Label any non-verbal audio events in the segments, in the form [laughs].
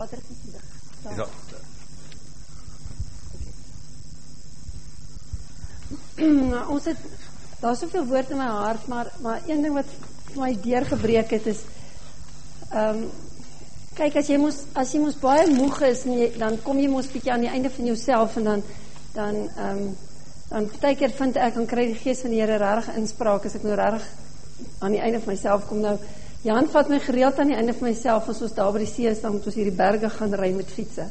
water gesien. Ja. Nou, ons het daar soveel woord in my hart, maar maar een ding wat vir my deurgebreek het is ehm um, kyk as jy mos as jy mos baie moeg is en jy, dan kom jy mos bietjie aan die einde van jouself en dan dan ehm um, dan partykeer vind ek dan kry die gees van die Here regtig inspraak as ek nou regtig aan die einde van myself kom nou Jan vat my gereeld aan die einde van myself as ons daar by die see is dan moet ons hierdie berge gaan ry met fietsse.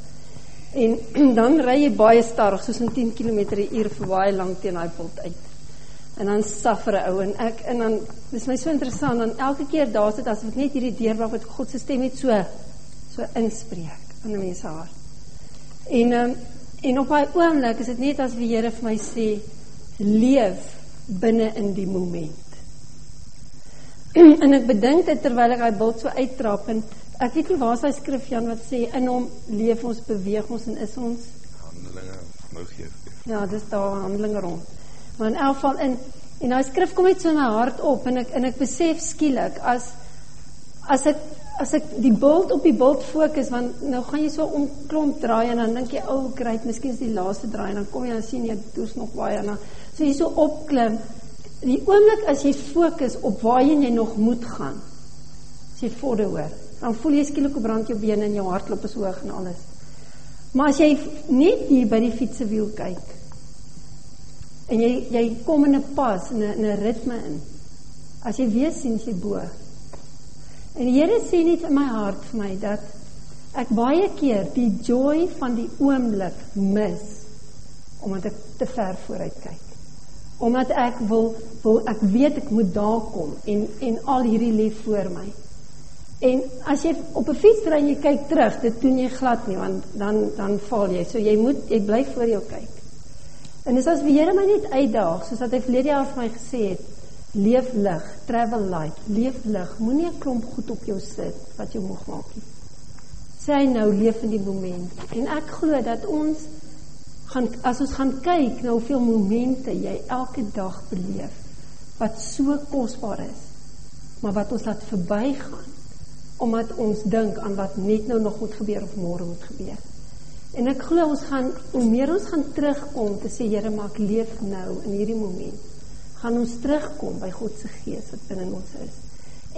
En [clears throat] dan ry jy baie stadig soos 'n 10 km/h vir baie lank teen daai pult uit. En dan suffer 'n ou en ek en dan dis my so interessant dan elke keer daar sit asof net hierdie deurbraak wat God se stem net so so inspreek in 'n mens se hart. En um, en op daai oomblik is dit net as die Here vir my sê leef binne in die moment. [clears throat] en ek bedink dit terwyl ek daai beeld so uittrap en ek weet nie waar is daai skrif Jan wat sê in hom leef ons, beweeg ons en is ons handelinge nou gee. Ja, dis daar handelinge rond. Maar in elk geval in en daai skrif kom net so in my hart op en ek en ek besef skielik as as ek as ek die beeld op die beeld fokus want nou gaan jy so om klomp draai en dan dink jy ou oh, great, miskien is die laaste draai en dan kom jy en sien jy doos nog baie en dan so jy so opklim die oomblik as jy fokus op waarheen jy nog moet gaan, as jy vorder hoor, dan voel jy skielik hoe brand jou bene en jou hartklop is hoog en alles. Maar as jy net hier by die fietsewiel kyk, en jy, jy kom in 'n pas, in 'n in 'n ritme in, as jy weer sien jy bo. En die Here sê net in my hart vir my dat ek baie keer die joy van die oomblik mis omdat ek te ver vooruit kyk omdat ek wil wil ek weet ek moet daar kom en en al hierdie lê voor my. En as jy op 'n fiets ry en jy kyk terug, dit doen jy glad nie want dan dan val jy. So jy moet jy bly voor jou kyk. En dis as die Here my net uitdaag, soos wat hy verlede jaar vir my gesê het, leef lig, travel light, leef lig. Moenie 'n klomp goed op jou sit wat jou moeg maak nie. Sê nou leef in die oomblik. En ek glo dat ons gaan as ons gaan kyk na hoeveel momente jy elke dag beleef wat so kosbaar is maar wat ons laat verbygaan omdat ons dink aan wat net nou nog moet gebeur of môre moet gebeur. En ek glo ons gaan hoe meer ons gaan terugkom te sê Here maak leef nou in hierdie oomblik. Gaan ons terugkom by God se gees wat binne ons is.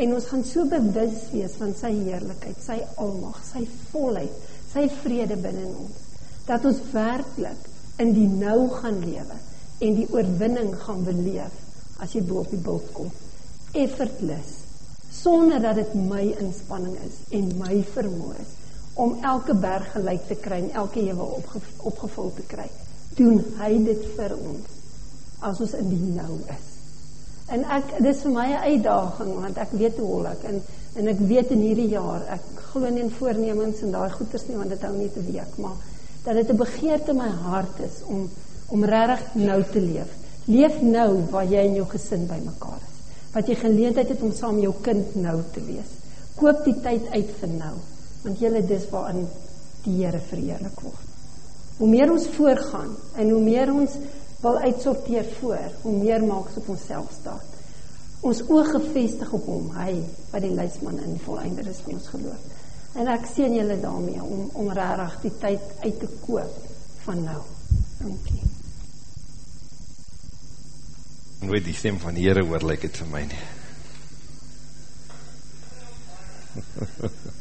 En ons gaan so bewus wees van sy heerlikheid, sy almag, sy volheid, sy vrede binne ons dat ons werklik in die nou gaan lewe en die oorwinning gaan beleef as jy bo op die bult kom. Effortless sonder dat dit my inspanning is en my vermoë is om elke berg gelyk te kry en elke ewe opge, opgevul te kry. Doen hy dit vir ons as ons in die nou is. En ek dis vir my 'n uitdaging want ek weet hoe hol ek en en ek weet in hierdie jaar ek glo nie in voornemens en daai goeters nie want dit hou nie te week maar dat dit 'n begeerte in my hart is om om regtig nou te leef. Leef nou waar jy en jou gesin bymekaar is. Wat jy geleentheid het om saam jou kind nou te wees. Koop die tyd uit vir nou, want jy dis waarin die Here verheerlik word. Hoe meer ons voorgaan en hoe meer ons wil uitsorteer voor, hoe meer maak ons op onsself staan. Ons oë gefestig op hom, hy wat die leidsman en die volleinder is van ons geloof. En ek sien julle daarmee om om regtig die tyd uit te koop van nou. Dankie. Nooit die stem van die Here hoor lyk dit vir my nie. [laughs]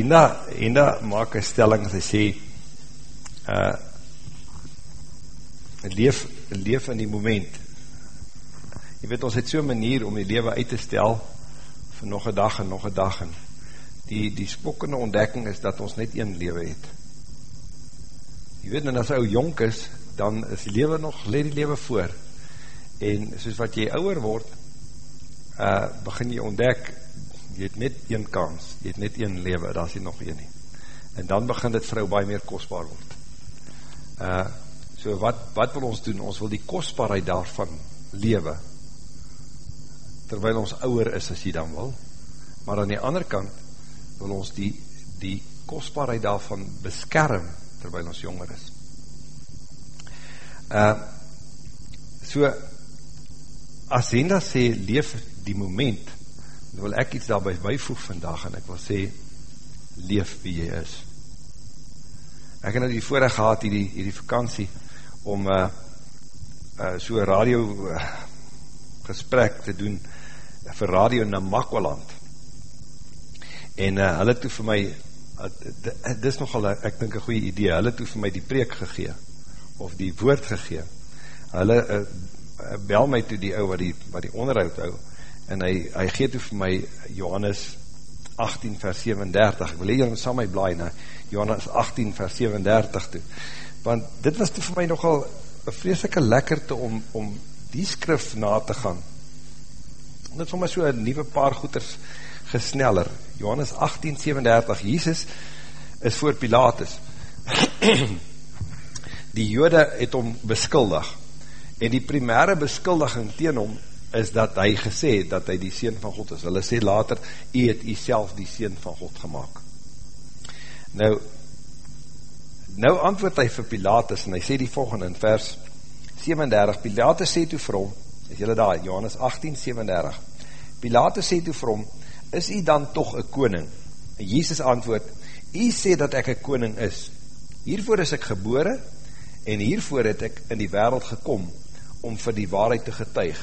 en da en da maak 'n stelling sy sê uh leef leef in die moment Jy weet, ons het so'n manier om die leven uit te stel vir nog een dag en nog een dag en die, die spokkende ontdekking is dat ons net een leven het. Jy weet, en as ou jonk is, dan is die leven nog, leed die leven voor. En soos wat jy ouwer word, uh, begin jy ontdek, jy het net een kans, jy het net een leven, daar is jy nog een nie. En dan begin dit vrou baie meer kostbaar word. Uh, so wat, wat wil ons doen? Ons wil die kostbaarheid daarvan lewe, terwyl ons ouwer is as jy dan wil, maar aan die ander kant wil ons die, die kostbaarheid daarvan beskerm terwyl ons jonger is. Uh, so, as Henda sê, leef die moment, dan wil ek iets daarby bijvoeg vandag, en ek wil sê, leef wie jy is. Ek het nou die voorrecht gehad, hierdie, hierdie vakantie, om uh, uh, so radio uh, gesprek te doen, vir radio na Makwaland. En uh, hulle toe vir my, uh, dit is nogal, ek dink een goeie idee, hulle toe vir my die preek gegee, of die woord gegee. Hulle uh, bel my toe die ou wat die, wat die onderhoud hou, en hy, hy geet toe vir my Johannes 18 vers 37, ek wil hier saam my blaai na Johannes 18 vers 37 toe, want dit was toe vir my nogal een vreselike lekkerte om, om die skrif na te gaan, dit vir my so een nieuwe paar goeders gesneller, Johannes 18, 37, Jesus is voor Pilatus, [clears throat] die jode het om beskuldig, en die primaire beskuldiging teen hom, is dat hy gesê het, dat hy die Seen van God is. Hulle sê later, hy het hy die Seen van God gemaakt. Nou, nou antwoord hy vir Pilatus, en hy sê die volgende in vers 37, Pilatus sê toe vir hom, is jylle daar, Johannes 18, 37, Pilatus sê toe vir hom, is hy dan toch een koning? En Jesus antwoord, hy sê dat ek een koning is. Hiervoor is ek gebore, en hiervoor het ek in die wereld gekom, om vir die waarheid te getuig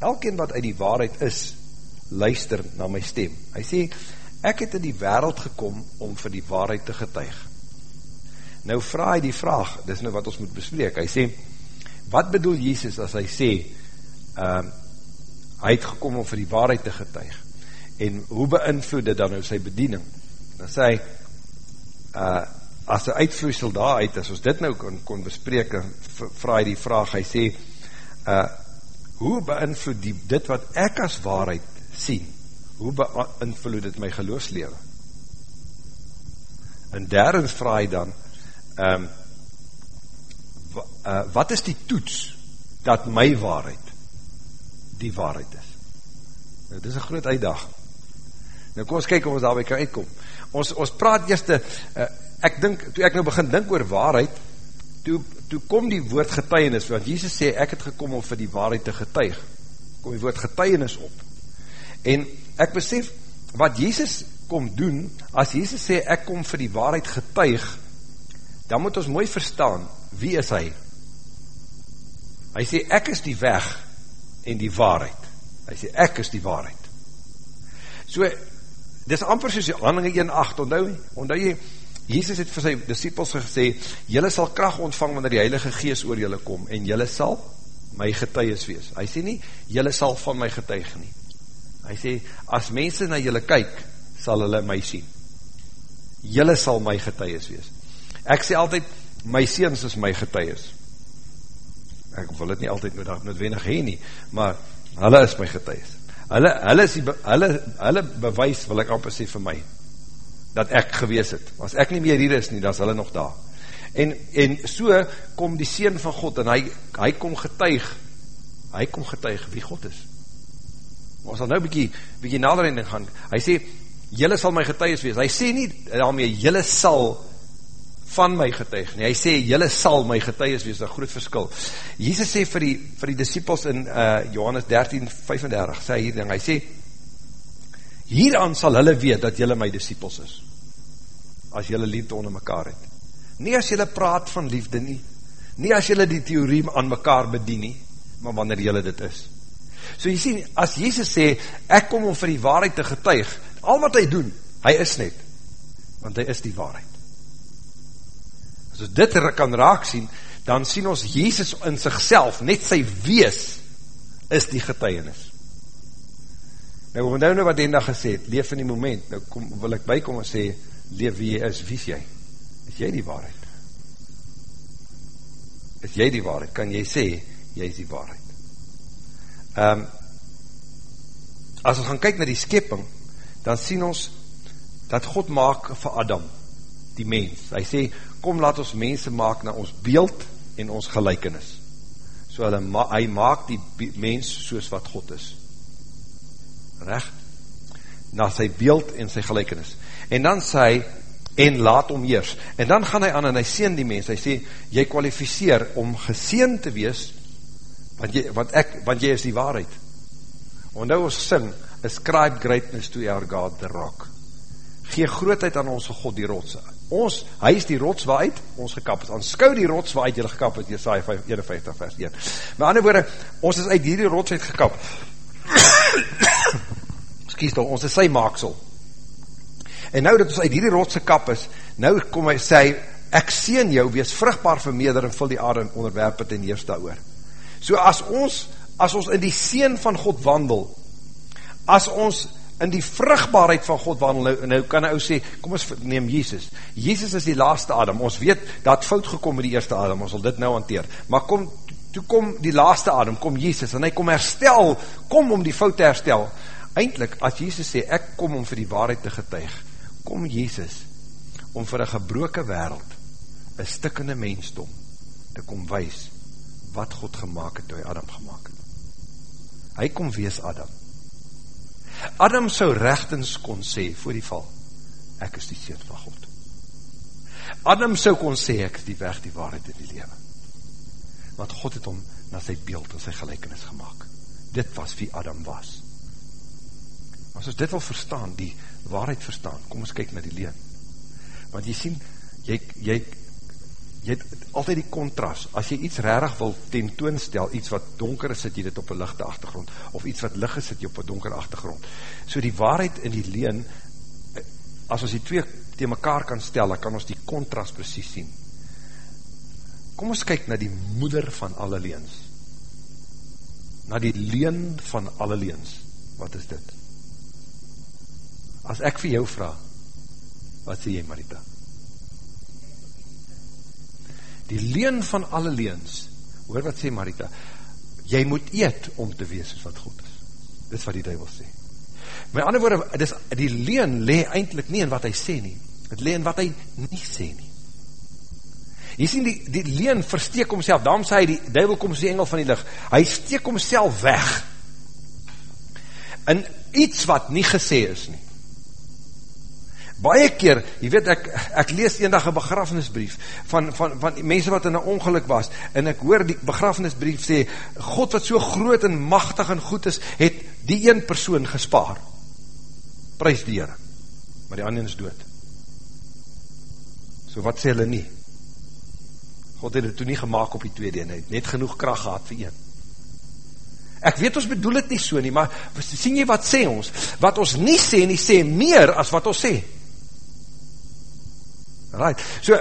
elkeen wat uit die waarheid is, luister na my stem. Hy sê, ek het in die wereld gekom om vir die waarheid te getuig. Nou vraag hy die vraag, dit is nou wat ons moet bespreek, hy sê, wat bedoel Jesus as hy sê, uh, hy het gekom om vir die waarheid te getuig, en hoe beïnvloed dit dan nou sy bediening? Dan sê hy, uh, as hy uitvloeisel daar uit, as ons dit nou kon, kon bespreek, vraag hy die vraag, hy sê, uh, hoe beïnvloed die, dit wat ek as waarheid sien, hoe beïnvloed dit my geloofslewe? En daarin vraag hy dan, um, wat is die toets dat my waarheid die waarheid is? Nou, dit is een groot uitdag. Nou, kom ons kyk of ons daarby kan uitkom. Ons, ons praat eerst, uh, ek dink, toe ek nou begin dink oor waarheid, toe, toe kom die woord getuienis, want Jesus sê, ek het gekom om vir die waarheid te getuig, kom die woord getuienis op, en ek besef, wat Jesus kom doen, as Jesus sê, ek kom vir die waarheid getuig, dan moet ons mooi verstaan, wie is hy? Hy sê, ek is die weg, en die waarheid, hy sê, ek is die waarheid, so, dit is amper soos die handelinge 1.8, onthou, onthou jy, Jesus het vir sy disciples gesê, jylle sal kracht ontvang wanneer die Heilige Geest oor jylle kom, en jylle sal my getuies wees. Hy sê nie, jylle sal van my getuig nie. Hy sê, as mense na jylle kyk, sal hulle my sien. Jylle sal my getuies wees. Ek sê altyd, my seens is my getuies. Ek wil het nie altyd noodwendig heen nie, maar hulle is my getuies. Hulle, hulle, is die, hulle, hulle bewys, wil ek amper sê vir my, dat ek gewees het. As ek nie meer hier is nie, dan is hulle nog daar. En, en so kom die Seen van God, en hy, hy kom getuig, hy kom getuig wie God is. Maar ons sal nou bykie, bykie nader in gaan, hy sê, jylle sal my getuigs wees, hy sê nie daarmee, jylle sal van my getuig nie, hy sê, jylle sal my getuigs wees, een groot verskil. Jesus sê vir die, vir die disciples in uh, Johannes 13, 35, sê hier ding, hy sê, hieraan sal hulle weet dat julle my disciples is, as julle liefde onder mekaar het. Nie as julle praat van liefde nie, nie as julle die theorie aan mekaar bedien nie, maar wanneer julle dit is. So jy sien, as Jesus sê, ek kom om vir die waarheid te getuig, al wat hy doen, hy is net, want hy is die waarheid. As ons dit kan raak sien, dan sien ons Jesus in sigself, net sy wees, is die getuienis. Nou, nou nou wat Denda gesê het, leef in die moment, nou kom, wil ek bykom en sê, leef wie jy is, wie is jy? Is jy die waarheid? Is jy die waarheid? Kan jy sê, jy is die waarheid? Um, as ons gaan kyk na die skepping, dan sien ons, dat God maak vir Adam, die mens. Hy sê, kom laat ons mense maak na ons beeld en ons gelijkenis. So hy, hy maak die mens soos wat God is recht, na sy beeld en sy gelijkenis. En dan sê hy, en laat om heers. En dan gaan hy aan en hy seen die mens, hy sê, jy kwalificeer om geseen te wees, want jy, want ek, want jy is die waarheid. Want nou ons sing, ascribe greatness to our God, the rock. Gee grootheid aan ons God, die rots. Ons, hy is die rots waaruit ons gekap is. Anskou die rots waaruit jy gekap het, Jesaja 51 vers 1. Met ander woorde, ons is uit hierdie rots uit gekap. [coughs] Skies toch, ons is sy maaksel. En nou dat ons uit hierdie rotse kap is, nou kom hy sê, ek sien jou, wees vrugbaar vermeerder en vul die aarde en onderwerp het en heers daar. So as ons, as ons in die seen van God wandel, as ons in die vrugbaarheid van God wandel, nou, kan hy ou sê, kom ons neem Jesus, Jesus is die laaste Adam, ons weet, dat fout gekom met die eerste Adam, ons sal dit nou hanteer, maar kom, toe kom die laaste Adam, kom Jesus, en hy kom herstel, kom om die fout te herstel, eindelijk, as Jesus sê, ek kom om vir die waarheid te getuig, kom Jesus, om vir een gebroke wereld, een stikkende mensdom, te kom wees, wat God gemaakt het, toe hy Adam gemaakt het. Hy kom wees Adam, Adam sou rechtens kon sê, voor die val, ek is die seed van God. Adam sou kon sê, ek is die weg, die waarheid in die lewe. Want God het hom na sy beeld en sy gelijkenis gemaakt. Dit was wie Adam was. As ons dit wil verstaan, die waarheid verstaan, kom ons kyk na die leen. Want jy sien, jy, jy, jy het altyd die contrast, as jy iets rarig wil tentoonstel, iets wat donker is, sit jy dit op een lichte achtergrond, of iets wat lig is, sit jy op een donker achtergrond. So die waarheid in die leen, as ons die twee te mekaar kan stel, dan kan ons die contrast precies sien. Kom ons kyk na die moeder van alle leens. Na die leen van alle leens. Wat is dit? As ek vir jou vraag, wat sê jy Marita? Die leen van alle leens, hoor wat sê Marita, jy moet eet om te wees as wat God is. Dit is wat die duivel sê. My ander woorde, dis, die leen le eindelijk nie in wat hy sê nie, het le in wat hy nie sê nie. Jy sien, die, die leen versteek homself, daarom sê hy, die duivel kom sê engel van die licht, hy steek homself weg, in iets wat nie gesê is nie baie keer, jy weet, ek, ek lees eendag een begrafenisbrief van, van, van mense wat in een ongeluk was, en ek hoor die begrafenisbrief sê, God wat so groot en machtig en goed is, het die een persoon gespaar. Prijs die Heere. Maar die ander is dood. So wat sê hulle nie? God het het toen nie gemaakt op die tweede eenheid, net genoeg kracht gehad vir een. Ek weet ons bedoel het nie so nie, maar sien jy wat sê ons? Wat ons nie sê nie, sê meer as wat ons sê. Right. So,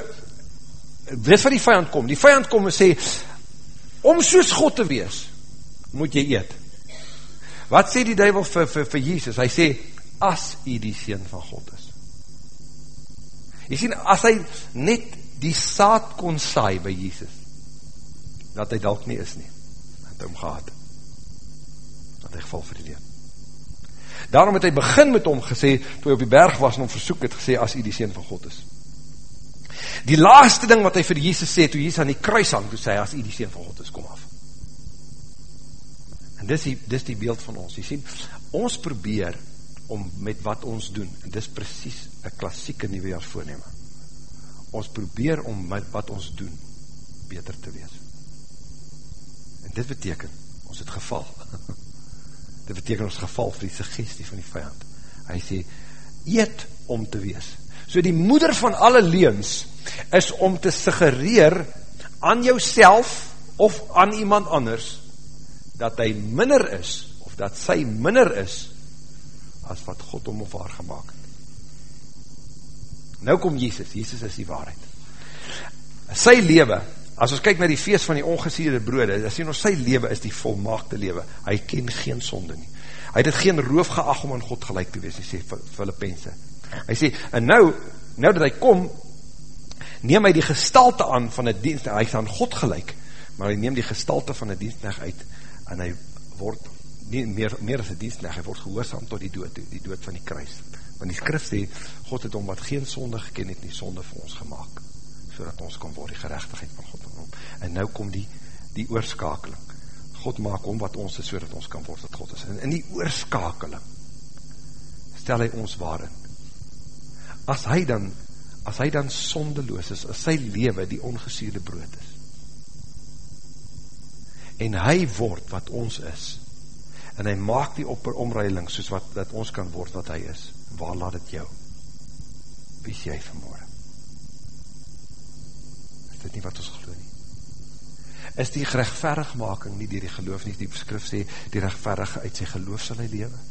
weet wat die vijand kom? Die vijand kom en sê, om soos God te wees, moet jy eet. Wat sê die duivel vir, vir, vir Jesus? Hy sê, as hy die sien van God is. Jy sien, as hy net die saad kon saai by Jesus, dat hy dalk nie is nie, het hy omgehad, dat hy geval vir die lewe. Daarom het hy begin met hom gesê, toe hy op die berg was en hom versoek het gesê, as hy die sien van God is. Die laaste ding wat hy vir Jesus sê, toe Jesus aan die kruis hang, toe sê hy, as hy die Seen van God is, kom af. En dis die, dis die beeld van ons, jy sien, ons probeer om met wat ons doen, en dis precies een klassieke nieuwejaars voorneme, ons probeer om met wat ons doen, beter te wees. En dit beteken, ons het geval. [laughs] dit beteken ons geval vir die suggestie van die vijand. Hy sê, eet om te wees. So die moeder van alle leens is om te suggereer aan jouself of aan iemand anders dat hy minder is of dat sy minder is as wat God om of haar gemaakt het. Nou kom Jesus, Jesus is die waarheid. Sy lewe, as ons kyk na die feest van die ongesierde brode, dan sien ons sy lewe is die volmaakte lewe. Hy ken geen sonde nie. Hy het het geen roof geag om aan God gelijk te wees, hy sê Filippense. Hy sê, en nou, nou dat hy kom, neem hy die gestalte aan van die dienst, hy is aan God gelijk, maar hy neem die gestalte van die dienstneg uit, en hy word, nie, meer, meer as die dienstneg, hy word gehoorzaam tot die dood, die dood van die kruis. Want die skrif sê, God het om wat geen sonde geken het, nie sonde vir ons gemaakt, so dat ons kan word die gerechtigheid van God om. En nou kom die, die oorskakeling. God maak om wat ons is, so dat ons kan word wat God is. En in die oorskakeling, stel hy ons waarin, as hy dan, as hy dan sondeloos is, as sy lewe die ongesuurde brood is, en hy word wat ons is, en hy maak die op omreiling soos wat dat ons kan word wat hy is. Waar laat het jou? Wie is jy vanmorgen? Is dit nie wat ons geloof nie? Is die gerechtverigmaking nie die die geloof nie, die skrif sê, die rechtverige uit sy geloof sal hy lewe?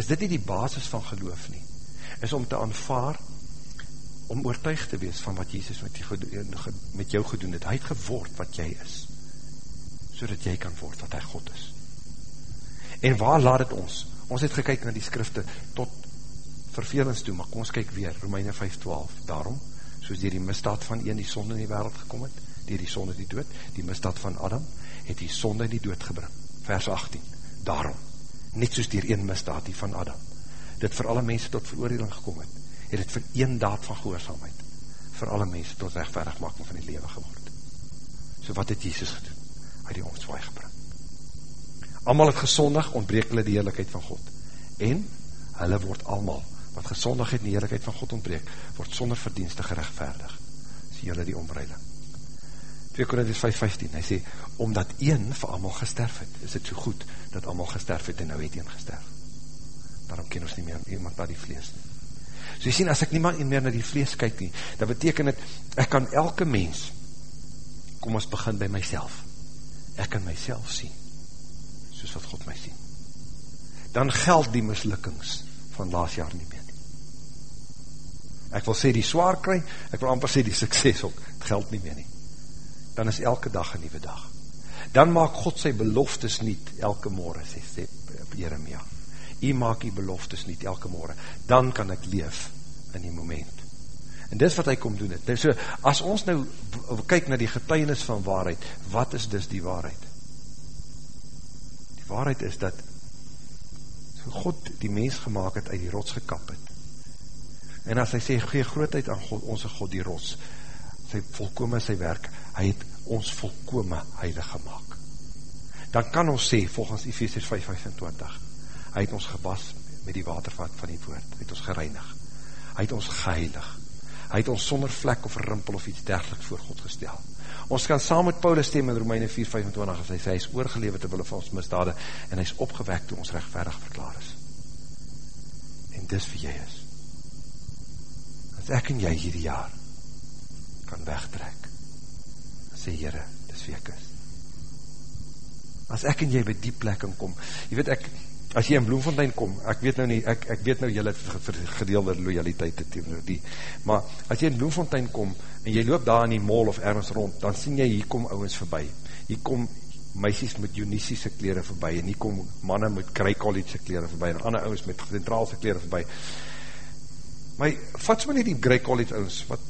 Is dit nie die basis van geloof nie? Is om te aanvaar, om oortuig te wees van wat Jesus met, die, met jou gedoen het. Hy het geword wat jy is, so dat jy kan word wat hy God is. En waar laat het ons? Ons het gekyk na die skrifte tot vervelings toe, maar kom ons kyk weer, Romeine 5.12, daarom, soos dier die misdaad van een die sonde in die wereld gekom het, dier die sonde die dood, die misdaad van Adam, het die sonde in die dood gebring. Vers 18, daarom, net soos dier een misdaad die van Adam, dit vir alle mense tot veroordeling gekom het, het het vir een daad van gehoorzaamheid, vir alle mense tot rechtverigmaking van die lewe geword. So wat het Jesus gedoen? Hy het die omzwaai gebring. Amal het gesondig, ontbreek hulle die heerlijkheid van God. En, hulle word almal, wat gesondig het die heerlijkheid van God ontbreek, word sonder verdienste gerechtvaardig. Sê julle die ombreiling. 2 Korinties 5,15, hy sê, omdat een vir amal gesterf het, is het so goed, dat amal gesterf het, en nou het een gesterf. Daarom ken ons nie meer iemand na die vlees nie. So jy sien, as ek nie meer na die vlees kyk nie, dat beteken het, ek kan elke mens, kom ons begin by myself, ek kan myself sien, soos wat God my sien. Dan geld die mislukkings van laas jaar nie meer nie. Ek wil sê die zwaar kry, ek wil amper sê die sukses ook, het geld nie meer nie. Dan is elke dag een nieuwe dag. Dan maak God sy beloftes niet elke morgen, sê, sê Jeremia. Jy maak die beloftes niet elke morgen. Dan kan ek leef in die moment. En dis wat hy kom doen het. So, as ons nou kyk na die getuinis van waarheid, wat is dus die waarheid? waarheid is dat so God die mens gemaakt het uit die rots gekap het. En as hy sê, gee grootheid aan God, onze God die rots, sy volkome sy werk, hy het ons volkome heilig gemaakt. Dan kan ons sê, volgens Ephesians 5,25, hy het ons gebas met die watervat van die woord, hy het ons gereinig, hy het ons geheilig, hy het ons sonder vlek of rimpel of iets dergeliks voor God gestel, Ons kan saam met Paulus stem in Romeine 4:25 as hy sê hy is oorgelewe te wille van ons misdade en hy is opgewek toe ons regverdig verklaar is. En dis wie jy is. As ek en jy hierdie jaar kan wegtrek. Sê Here, dis wie ek is. As ek en jy by die plek kom. Jy weet ek as jy in Bloemfontein kom, ek weet nou nie, ek, ek weet nou jylle gedeelde loyaliteit teenoor die, maar as jy in Bloemfontein kom, en jy loop daar in die mall of ergens rond, dan sien jy, hier kom ouwens voorbij, hier kom meisies met Dionisiese kleren voorbij, en hier kom manne met College kleren voorbij, en ander ouwens met centraalse kleren voorbij, maar vat so nie die College ouwens, wat,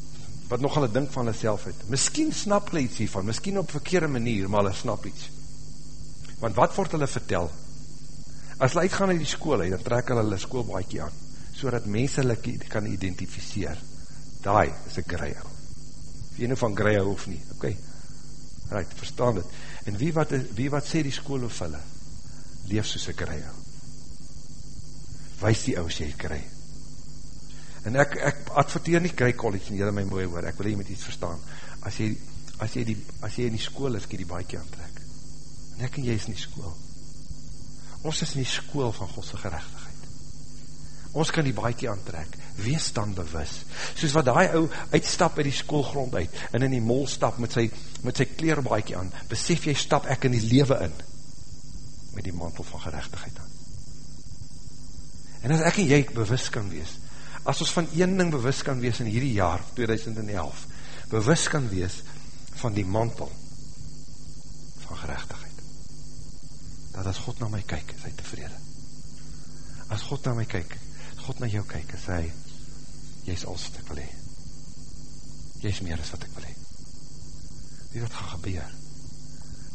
wat nog hulle dink van hulle self het, miskien snap hulle iets hiervan, miskien op verkeerde manier, maar hulle snap iets, want wat word hulle vertel, As hulle uitgaan in die school, dan trek hulle hulle schoolbaaikie aan, so dat mense hulle kan identificeer. Daai is een greie. Wie nou van greie hoef nie, oké. Okay. Right, verstaan dit. En wie wat, wie wat sê die school of hulle? Leef soos een greie. Wees die oud jy greie. En ek, ek adverteer nie Grey College nie, jylle my mooi hoor, ek wil jy met iets verstaan. As jy, as jy, die, as jy in die school is, kan jy die baiekie aantrek. En ek en jy is in die school ons is in die skool van Godse gerechtigheid. Ons kan die baiekie aantrek, wees dan bewus. Soos wat die ou uitstap uit die skoolgrond uit, en in die mol stap met sy, met sy kleerbaiekie aan, besef jy stap ek in die lewe in, met die mantel van gerechtigheid aan. En as ek en jy bewus kan wees, as ons van een ding bewus kan wees in hierdie jaar, 2011, bewus kan wees van die mantel van gerechtigheid dat as God na my kyk, is hy tevrede. As God na my kyk, as God na jou kyk, is hy, jy is alles wat ek wil hee. Jy is meer as wat ek wil hee. Wie wat gaan gebeur,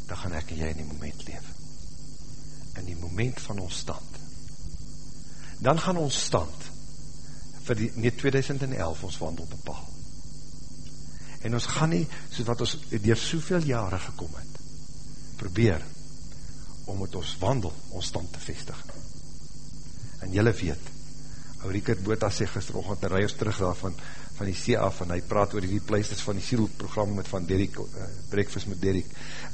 dan gaan ek en jy in die moment leef. In die moment van ons stand. Dan gaan ons stand, vir die, nie 2011 ons wandel bepaal. En ons gaan nie, soos wat ons door soveel jare gekom het, probeer, om met ons wandel, ons stand te vestig. En jylle weet, ou Rikert Bota sê gisterochtend, en rij ons terug daar van, van die af, en hy praat oor die places van die sielprogram met van Derek, uh, Breakfast met Derek,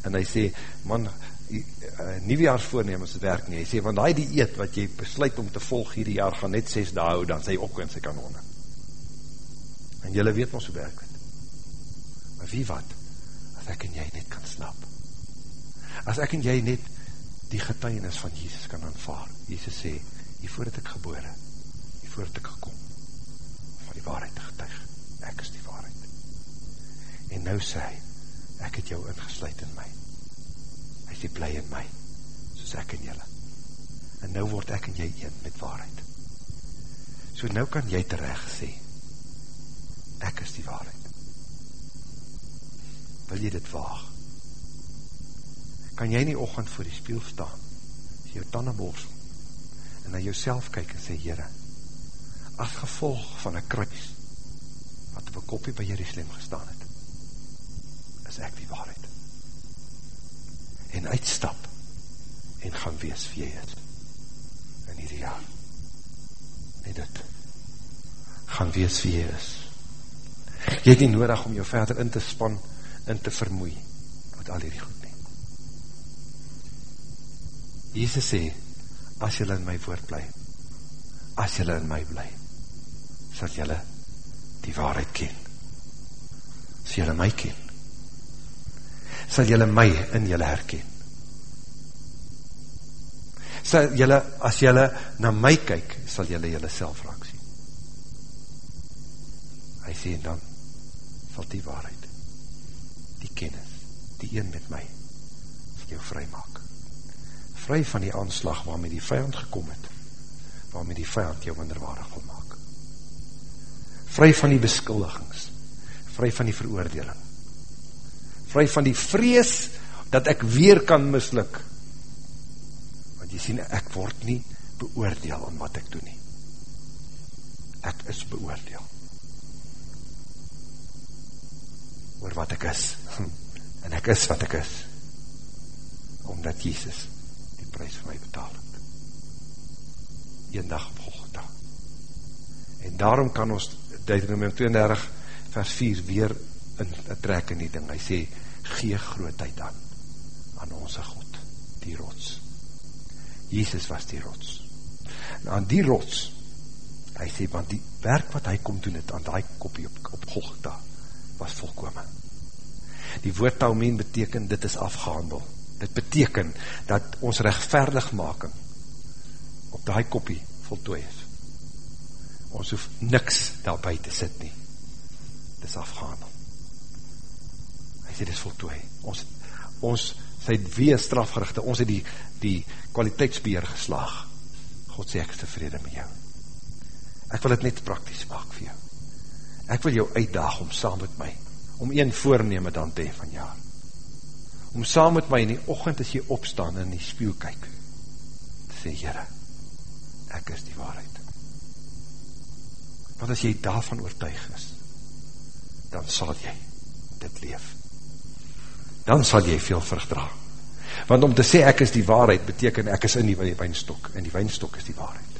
en hy sê, man, uh, nieuwjaarsvoornemens werk nie, hy sê, want die dieet wat jy besluit om te volg hierdie jaar, gaan net 6 dae hou, dan sê hy opkoen sy kanone. En jylle weet ons hoe werk het. Maar wie wat, as ek en jy net kan snap, as ek en jy net die getuienis van Jesus kan aanvaar, Jesus sê, hiervoor het ek gebore, hiervoor het ek gekom, van die waarheid te getuig, ek is die waarheid. En nou sê hy, ek het jou ingesluid in my, is die bly in my, soos ek in julle. En nou word ek en jy een met waarheid. So nou kan jy terecht sê, ek is die waarheid. Wil jy dit waag? Kan jy nie ochend voor die spiel staan, jou tannenborsel, en na jouself kyk en sê, Heere, as gevolg van een kruis, wat op een kopie by Jerusalem gestaan het, is ek die waarheid. En uitstap en gaan wees wie jy is in hierdie jaar. Nie dit. Gaan wees wie jy is. Jy het nie nodig om jou verder in te span in te vermoei met al hierdie goed Jesus sê as jylle in my woord bly as jylle in my bly sal jylle die waarheid ken as jylle my ken sal jylle my in jylle herken. Sal jylle, as jylle na my kyk, sal jylle jylle self raak sien. Hy sê, en dan sal die waarheid, die kennis, die een met my, sal jou vry maak. Vry van die aanslag waarmee die vijand gekom het, waarmee die vijand jou minderwaardig wil maak. Vry van die beskuldigings, vry van die veroordeling, vry van die vrees dat ek weer kan misluk. Want jy sien, ek word nie beoordeel aan wat ek doen nie. Ek is beoordeel. Oor wat ek is. [laughs] En ek is wat ek is. Omdat Jesus prijs vir my betaal het. Een dag op Golgotha. En daarom kan ons, Deuteronomium 32 vers 4 weer in, in trek in die ding. Hy sê, gee grootheid aan, aan onze God, die rots. Jezus was die rots. En aan die rots, hy sê, want die werk wat hy kom doen het, aan die kopie op, op Golgotha, was volkome. Die woord taumeen beteken, dit is afgehandel. Dit beteken, dat ons rechtvaardigmaking, op die kopie voltooi is. Ons hoef niks daarby te sit nie. Dit is afgehandel sê, dit is voltooi. Ons, ons sy wee strafgerichte, ons het die, die kwaliteitsbeheer geslaag. God sê, ek is tevrede met jou. Ek wil het net praktisch maak vir jou. Ek wil jou uitdaag om saam met my, om een voorneme dan te van jou. Om saam met my in die ochend as jy opstaan en in die spiel kyk, te sê, Heere, ek is die waarheid. Want as jy daarvan oortuig is, dan sal jy dit leef dan sal jy veel vrucht dra. Want om te sê ek is die waarheid, beteken ek is in die wijnstok, en die wijnstok is die waarheid.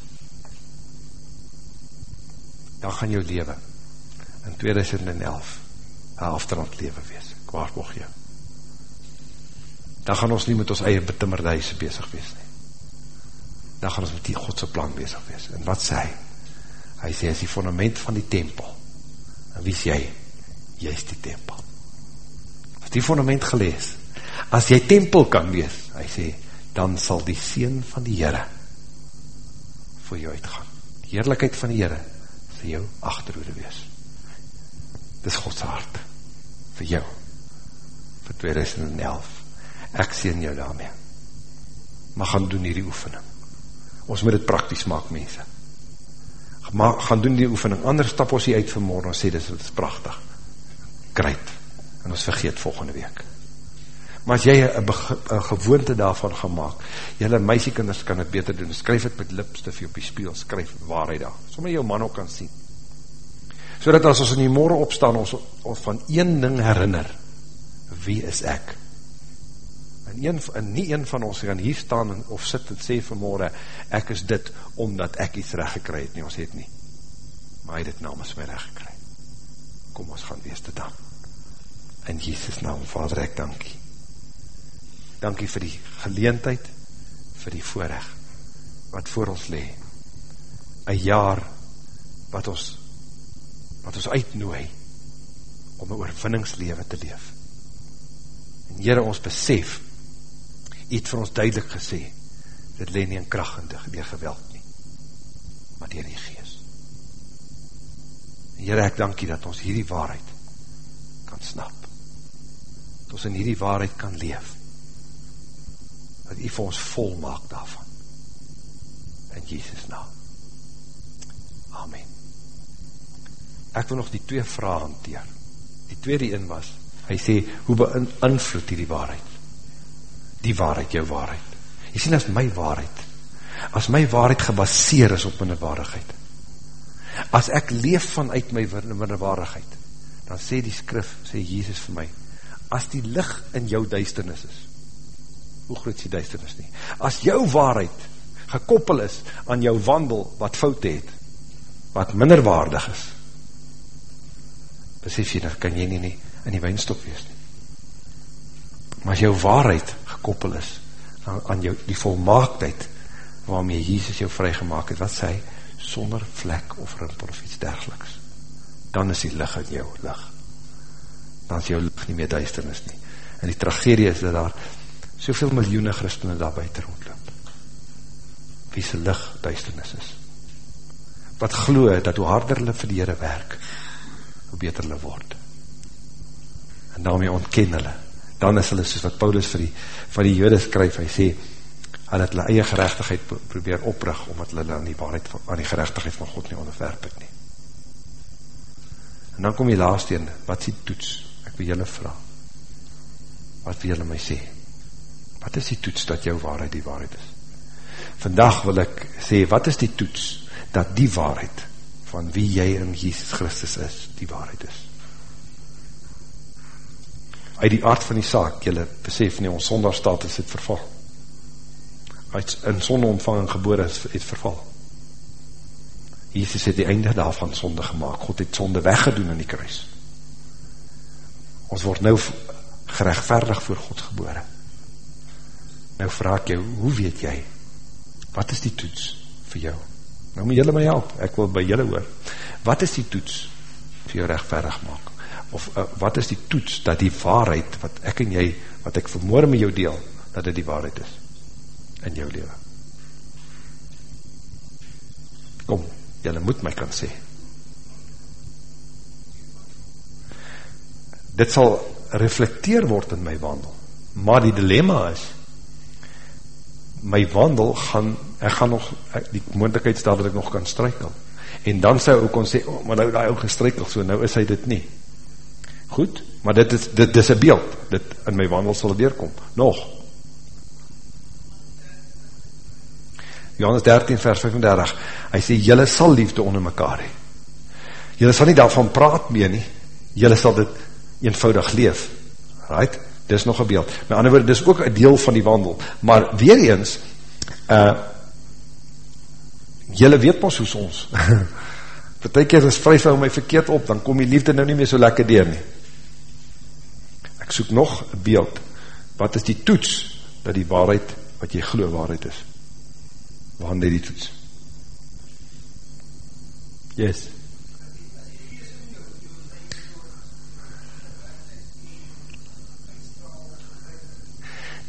Dan gaan jou leven in 2011 een afdrand leven wees, ek waarborg jou. Dan gaan ons nie met ons eie betimmerde huise bezig wees nie. Dan gaan ons met die Godse plan bezig wees. En wat sê hy? Hy sê, is die fundament van die tempel. En wie sê jy? Jy is die tempel die fundament gelees, as jy tempel kan wees, hy sê, dan sal die Seen van die Heere vir jou uitgaan. Die heerlijkheid van die Heere vir jou achterhoede wees. Dis Godse hart vir jou vir 2011. Ek sien jou daarmee. Maar gaan doen hierdie oefening. Ons moet het praktisch maak, mense. Maar gaan doen die oefening. Anders stap ons hier uit vanmorgen en sê, dit is prachtig. Kruid en ons vergeet volgende week. Maar as jy een gewoonte daarvan gemaakt, jylle meisiekinders kan het beter doen, skryf het met lipstif op die spiel, skryf waarheid daar, so jou man ook kan sien. So dat as ons in die morgen opstaan, ons, ons van een ding herinner, wie is ek? En, een, en nie een van ons gaan hier staan en, of sit en sê vanmorgen, ek is dit, omdat ek iets recht gekry het, nie, ons het nie. Maar hy het namens my recht gekry. Kom ons gaan wees te dank in Jesus naam, Vader, ek dankie. dankie vir die geleentheid, vir die voorrecht, wat voor ons lee, een jaar, wat ons, wat ons uitnooi, om een oorwinningslewe te leef. En Heere, ons besef, het vir ons duidelik gesê, dit leen nie in kracht en dier geweld nie, maar dier die geest. En Heere, ek dankie dat ons hierdie waarheid kan snap, dat ons in hierdie waarheid kan leef, dat hy vir ons vol maak daarvan, in Jesus naam. Amen. Ek wil nog die twee vraag hanteer. Die tweede een was, hy sê, hoe beïnvloed die waarheid? Die waarheid, jou waarheid. Jy sê, as my waarheid, as my waarheid gebaseer is op minderwaardigheid, as ek leef vanuit my minderwaardigheid, dan sê die skrif, sê Jesus vir my, as die licht in jou duisternis is, hoe groot is die duisternis nie? As jou waarheid gekoppel is aan jou wandel wat fout het, wat minderwaardig is, besef jy, dan kan jy nie, nie in die wijnstok wees nie. Maar as jou waarheid gekoppel is aan, aan jou, die volmaaktheid waarmee Jesus jou vrygemaak het, wat sê, sonder vlek of rimpel of iets dergeliks, dan is die lig in jou lig. Dan is jou lig nie meer duisternis nie. En die tragedie is dat daar soveel miljoene christene daar buiten rondloop. Wie sy lig duisternis is. Wat glo dat hoe harder hulle vir die Heere werk, hoe beter hulle word. En daarmee ontken hulle. Dan is hulle soos wat Paulus vir die, vir die jode skryf, hy sê, hulle het hulle eie gerechtigheid probeer oprig, omdat hulle aan die waarheid, aan die gerechtigheid van God nie onderwerp het nie. En dan kom die laatste een, wat is die toets? Ek wil julle vraag. Wat wil julle my sê? Wat is die toets dat jou waarheid die waarheid is? Vandag wil ek sê, wat is die toets dat die waarheid van wie jy in Jesus Christus is, die waarheid is. Uit die aard van die saak, jylle besef nie, ons sondagstaat is het verval. Uit in sonde ontvang en geboor is het verval. Jesus het die einde daarvan sonde gemaakt. God het sonde weggedoen in die kruis. Ons word nou gerechtverdig voor God gebore. Nou vraag jou, hoe weet jy? Wat is die toets vir jou? Nou moet julle my help, ek wil by julle hoor. Wat is die toets vir jou rechtverig maak? Of uh, wat is die toets dat die waarheid wat ek en jy, wat ek vermoor met jou deel, dat dit die waarheid is in jou leven? Kom, julle moet my kan sê. Dit sal reflecteer word in my wandel. Maar die dilemma is, my wandel gaan, ek gaan nog, ek, die moendlikheid stel dat ek nog kan strykel. En dan sou ook kon sê, oh, maar nou die ou gestrykel, so nou is hy dit nie. Goed, maar dit is, dit is een beeld, dit in my wandel sal weerkom, nog. Johannes 13 vers 35, hy sê, jylle sal liefde onder mekaar hee. Jylle sal nie daarvan praat meer nie, jylle sal dit eenvoudig leef. Right? dis nog een beeld. Met ander woord, dis ook een deel van die wandel. Maar weer eens, uh, jylle weet ons hoe ons. [laughs] Vertuik keer is vry vir my verkeerd op, dan kom die liefde nou nie meer so lekker deur nie. Ek soek nog een beeld. Wat is die toets, dat die waarheid, wat jy geloof waarheid is? Waarom die toets? Yes.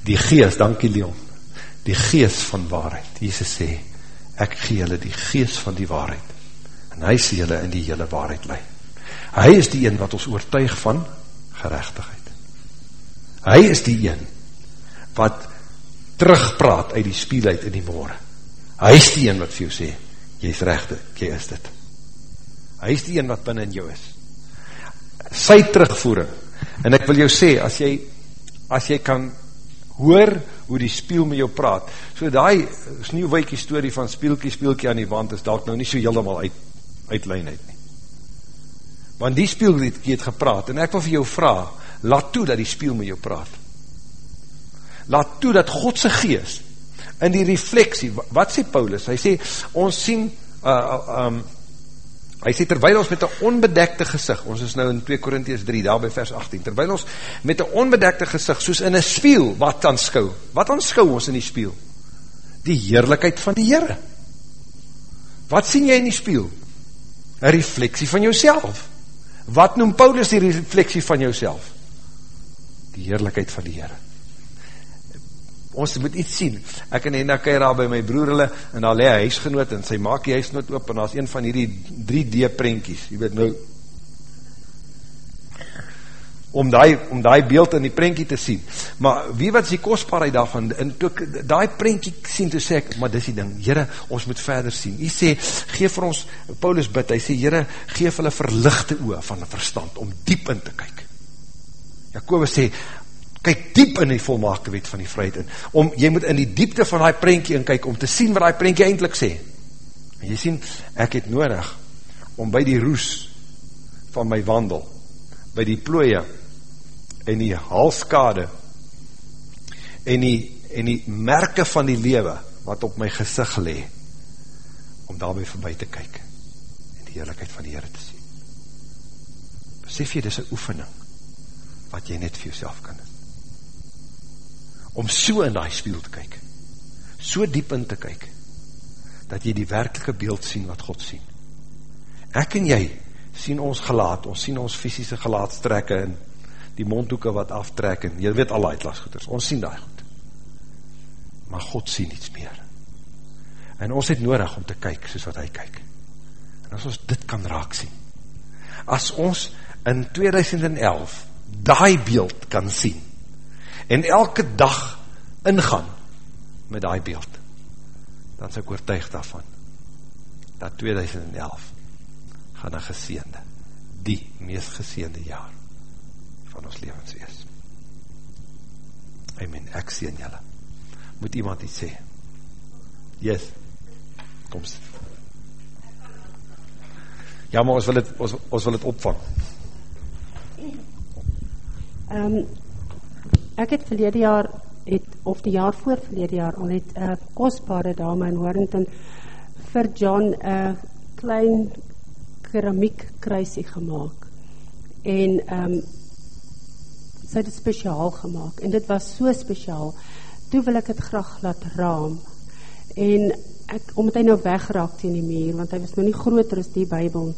die geest, dankie Leon, die geest van waarheid, Jesus sê, ek gee julle die geest van die waarheid, en hy sê julle in die hele waarheid lei. Hy is die een wat ons oortuig van gerechtigheid. Hy is die een wat terugpraat uit die spiel uit in die moore. Hy is die een wat vir jou sê, jy is rechte, jy is dit. Hy is die een wat binnen jou is. Sy terugvoering, en ek wil jou sê, as jy, as jy kan hoor hoe die spiel met jou praat. So die sneeuwwijkie story van spielkie, spielkie aan die wand is dalk nou nie so helemaal uit, uitlijn uit nie. Want die spielkie het gepraat, en ek wil vir jou vraag, laat toe dat die spiel met jou praat. Laat toe dat Godse geest, in die refleksie, wat sê Paulus? Hy sê, ons sien, uh, uh, um, Hy sê, terwijl ons met een onbedekte gezicht, ons is nou in 2 Korinties 3, daar by vers 18, terwijl ons met een onbedekte gezicht, soos in een spiel, wat aanskou, wat aanskou ons in die spiel? Die heerlijkheid van die Heere. Wat sien jy in die spiel? Een refleksie van jouself. Wat noem Paulus die refleksie van jouself? Die heerlijkheid van die Heere ons moet iets sien, ek en Henna keir daar by my broer hulle, en daar leie huisgenoot, en sy maak die huisgenoot op, en daar is een van hierdie 3D prentjies, jy weet nou, om die, om die beeld in die prentjie te sien, maar wie wat is die kostbaarheid daarvan, en toe die prentjie sien, toe sê ek, maar dis die ding, jyre, ons moet verder sien, hy sê, geef vir ons, Paulus bid, hy sê, jyre, geef hulle verlichte oor van die verstand, om diep in te kyk, Jacobus sê, kyk diep in die volmaakte wet van die vryheid in, om, jy moet in die diepte van die prentje in kyk, om te sien wat die prentje eindelijk sê, en jy sien, ek het nodig, om by die roes van my wandel, by die plooie, en die halskade, en die, en die merke van die lewe, wat op my gezicht le, om daarby voorbij te kyk, en die heerlijkheid van die Heere te sien. Besef jy, dit is een oefening, wat jy net vir jouself kan doen om so in die spiel te kyk, so diep in te kyk, dat jy die werkelike beeld sien wat God sien. Ek en jy sien ons gelaat, ons sien ons fysische gelaatstrekke en die mondhoeke wat aftrek en jy weet al die uitlasgoeders, ons sien die goed. Maar God sien iets meer. En ons het nodig om te kyk soos wat hy kyk. En as ons dit kan raak sien, as ons in 2011 die beeld kan sien, en elke dag ingaan met die beeld, dan is ek oortuig daarvan, dat 2011 gaan een geseende, die meest geseende jaar van ons levens wees. Amen, ek seen julle. Moet iemand iets sê? Yes, kom sit. Ja, maar ons wil het, ons, ons wil het opvang. Um, ek het verlede jaar het, of die jaar voor verlede jaar al het een uh, kostbare dame in Warrington vir John een uh, klein keramiek kruisie gemaakt en um, sy het het speciaal gemaakt en dit was so speciaal toe wil ek het graag laat raam. En ek, omdat hy nou wegraak teen die meer want hy was nou nie groter as die bybel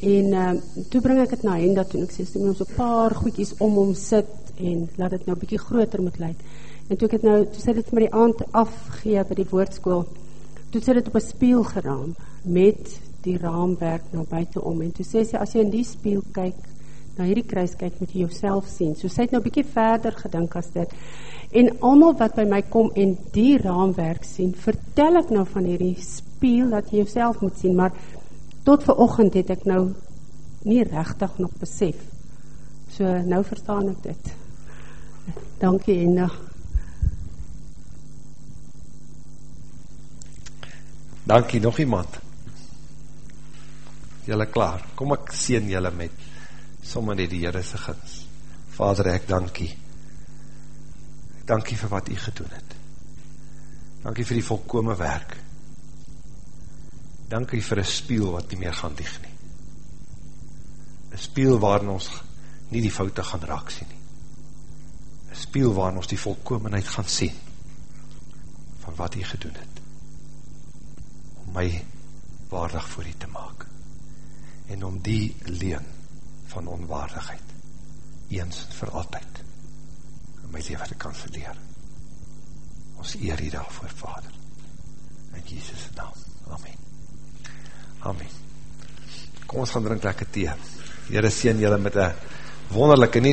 en um, toe bring ek het na hen dat toen ek sê, sê my ons een paar goedkies om om sit en laat het nou bykie groter moet leid. En toe ek het nou, toe sy dit met die aand afgee by die woordskool, toe sy dit op een spiel geraam, met die raamwerk nou buiten om, en toe sê sy, as jy in die spiel kyk, na hierdie kruis kyk, moet jy jouself sien. So sy het nou bykie verder gedink as dit. En allemaal wat by my kom en die raamwerk sien, vertel ek nou van hierdie spiel, dat jy jouself moet sien, maar tot vir ochend het ek nou nie rechtig nog besef. So nou verstaan ek dit. Dankie Enda. Dankie, nog iemand? Julle klaar, kom ek sien julle met sommer net die Heerese gins. Vader, ek dankie. Ek dankie vir wat u gedoen het. Dankie vir die volkome werk. Dankie vir een spiel wat nie meer gaan dieg nie. Een spiel waarin ons nie die foute gaan raak sien nie. Spiel waarin ons die volkomenheid gaan sien van wat hy gedoen het om my waardig voor hy te maak en om die leen van onwaardigheid eens vir altyd in my leven te kanseleer ons eer hy daarvoor vader in Jesus naam. Amen Amen. Kom ons gaan drink lekker thee. Heere sien julle met een wonderlijke nie